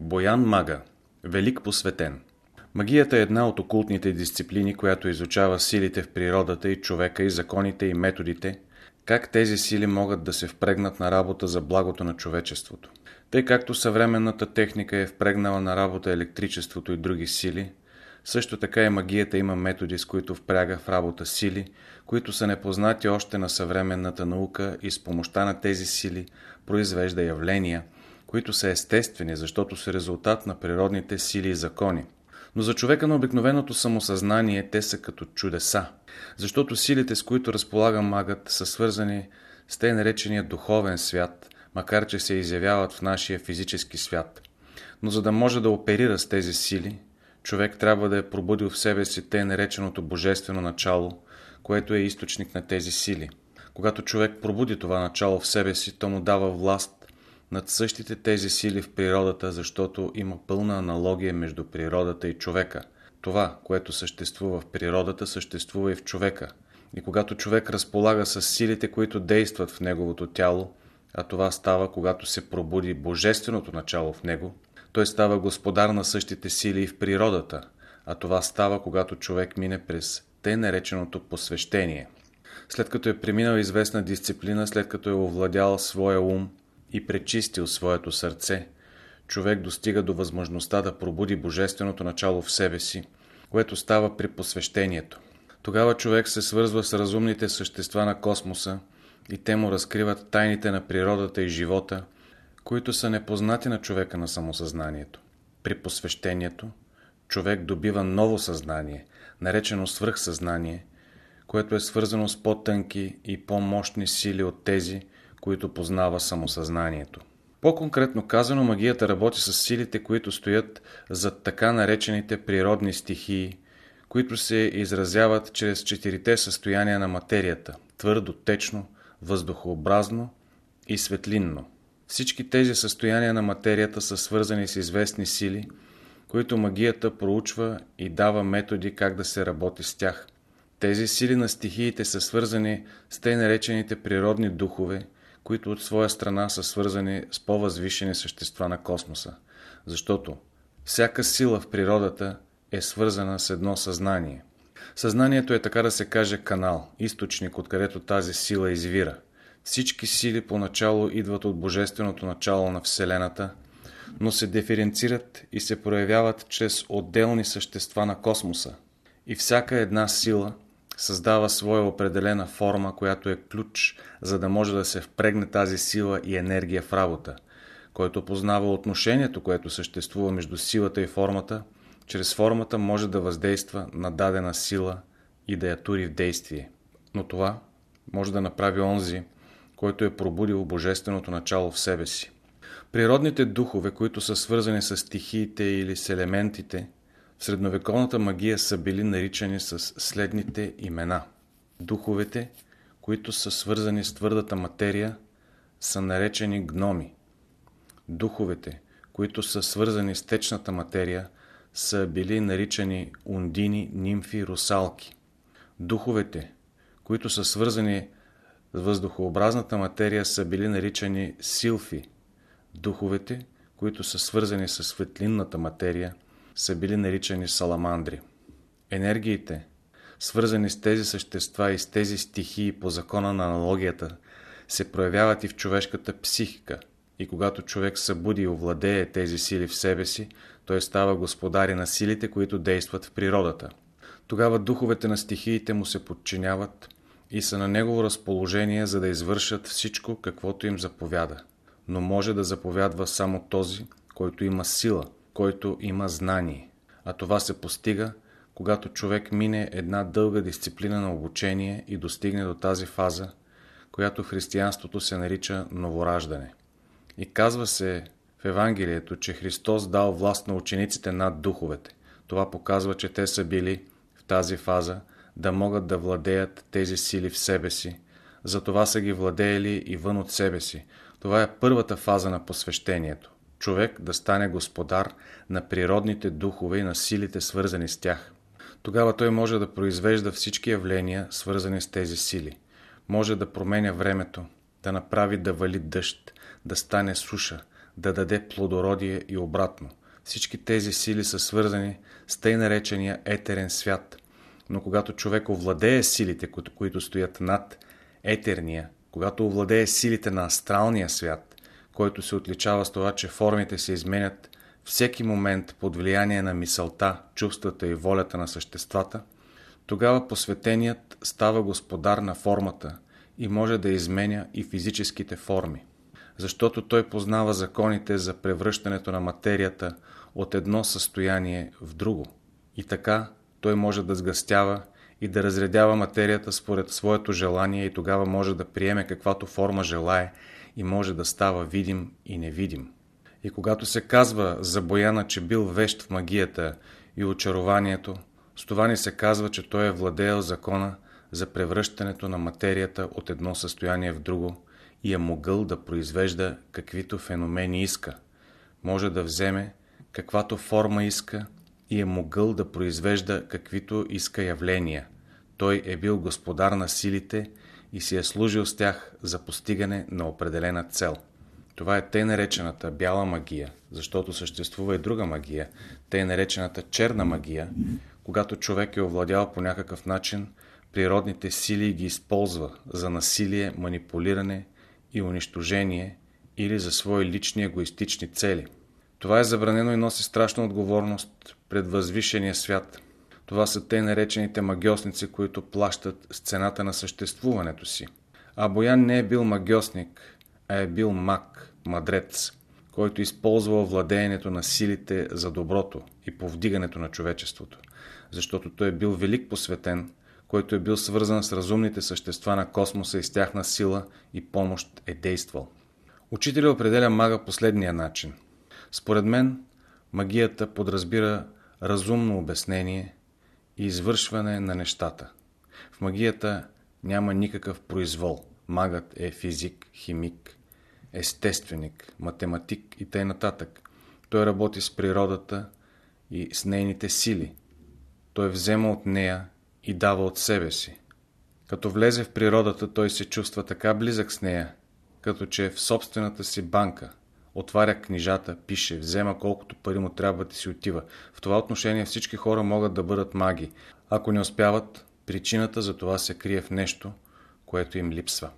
Боян Мага Велик посветен Магията е една от окултните дисциплини, която изучава силите в природата и човека и законите и методите, как тези сили могат да се впрегнат на работа за благото на човечеството. Тъй както съвременната техника е впрегнала на работа електричеството и други сили, също така и магията има методи, с които впряга в работа сили, които са непознати още на съвременната наука и с помощта на тези сили произвежда явления, които са естествени, защото са резултат на природните сили и закони. Но за човека на обикновеното самосъзнание те са като чудеса, защото силите, с които разполага магът, са свързани с тъй наречения духовен свят, макар че се изявяват в нашия физически свят. Но за да може да оперира с тези сили, човек трябва да е пробудил в себе си тъй нареченото божествено начало, което е източник на тези сили. Когато човек пробуди това начало в себе си, то му дава власт над същите тези сили в природата, защото има пълна аналогия между природата и човека. Това, което съществува в природата, съществува и в човека. И когато човек разполага с силите, които действат в неговото тяло, а това става, когато се пробуди божественото начало в него, той става господар на същите сили и в природата, а това става, когато човек мине през те нареченото посвещение. След като е преминал известна дисциплина, след като е овладял своя ум, и пречистил своето сърце, човек достига до възможността да пробуди божественото начало в себе си, което става при посвещението. Тогава човек се свързва с разумните същества на космоса и те му разкриват тайните на природата и живота, които са непознати на човека на самосъзнанието. При посвещението човек добива ново съзнание, наречено свръхсъзнание, което е свързано с по-тънки и по-мощни сили от тези, които познава самосъзнанието. По-конкретно казано, магията работи с силите, които стоят зад така наречените природни стихии, които се изразяват чрез четирите състояния на материята – твърдо, течно, въздухообразно и светлинно. Всички тези състояния на материята са свързани с известни сили, които магията проучва и дава методи как да се работи с тях. Тези сили на стихиите са свързани с тъй наречените природни духове, които от своя страна са свързани с по-възвишени същества на космоса, защото всяка сила в природата е свързана с едно съзнание. Съзнанието е така да се каже канал, източник, откъдето тази сила извира. Всички сили поначало идват от божественото начало на Вселената, но се диференцират и се проявяват чрез отделни същества на космоса. И всяка една сила – създава своя определена форма, която е ключ, за да може да се впрегне тази сила и енергия в работа, който познава отношението, което съществува между силата и формата, чрез формата може да въздейства на дадена сила и да я тури в действие. Но това може да направи онзи, който е пробудил божественото начало в себе си. Природните духове, които са свързани с стихиите или с елементите, в средновековната магия са били наричани с следните имена. Духовете, които са свързани с твърдата материя, са наречени гноми. Духовете, които са свързани с течната материя, са били наричани ундини, нимфи, русалки. Духовете, които са свързани с въздухообразната материя, са били наричани силфи. Духовете, които са свързани с светлинната материя, са били наричани саламандри. Енергиите, свързани с тези същества и с тези стихии по закона на аналогията, се проявяват и в човешката психика и когато човек събуди и овладее тези сили в себе си, той става господари на силите, които действат в природата. Тогава духовете на стихиите му се подчиняват и са на негово разположение, за да извършат всичко, каквото им заповяда. Но може да заповядва само този, който има сила – който има знание. А това се постига, когато човек мине една дълга дисциплина на обучение и достигне до тази фаза, която християнството се нарича новораждане. И казва се в Евангелието, че Христос дал власт на учениците над духовете. Това показва, че те са били в тази фаза да могат да владеят тези сили в себе си. Затова са ги владеели и вън от себе си. Това е първата фаза на посвещението човек да стане господар на природните духове и на силите свързани с тях. Тогава той може да произвежда всички явления, свързани с тези сили. Може да променя времето, да направи да вали дъжд, да стане суша, да даде плодородие и обратно. Всички тези сили са свързани с тъй наречения етерен свят. Но когато човек овладее силите, които стоят над етерния, когато овладее силите на астралния свят, който се отличава с това, че формите се изменят всеки момент под влияние на мисълта, чувствата и волята на съществата, тогава посветеният става господар на формата и може да изменя и физическите форми, защото той познава законите за превръщането на материята от едно състояние в друго. И така той може да сгъстява и да разредява материята според своето желание и тогава може да приеме каквато форма желае и може да става видим и невидим. И когато се казва за Бояна, че бил вещ в магията и очарованието, с това ни се казва, че той е владеел закона за превръщането на материята от едно състояние в друго и е могъл да произвежда каквито феномени иска. Може да вземе каквато форма иска и е могъл да произвежда каквито иска явления. Той е бил господар на силите и си е служил с тях за постигане на определена цел. Това е тъй наречената бяла магия, защото съществува и друга магия, тъй наречената черна магия, когато човек е овладял по някакъв начин природните сили и ги използва за насилие, манипулиране и унищожение или за свои лични егоистични цели. Това е забранено и носи страшна отговорност пред възвишения свят. Това са те наречените магиосници, които плащат с цената на съществуването си. А Боян не е бил магиосник, а е бил маг, мадрец, който използвал владеенето на силите за доброто и повдигането на човечеството, защото той е бил велик посветен, който е бил свързан с разумните същества на космоса и с тяхна сила и помощ е действал. Учителя определя мага последния начин. Според мен, магията подразбира разумно обяснение и извършване на нещата. В магията няма никакъв произвол. Магът е физик, химик, естественик, математик и т.н. Той работи с природата и с нейните сили. Той взема от нея и дава от себе си. Като влезе в природата, той се чувства така близък с нея, като че е в собствената си банка. Отваря книжата, пише, взема колкото пари му трябва да си отива. В това отношение всички хора могат да бъдат маги. Ако не успяват, причината за това се крие в нещо, което им липсва.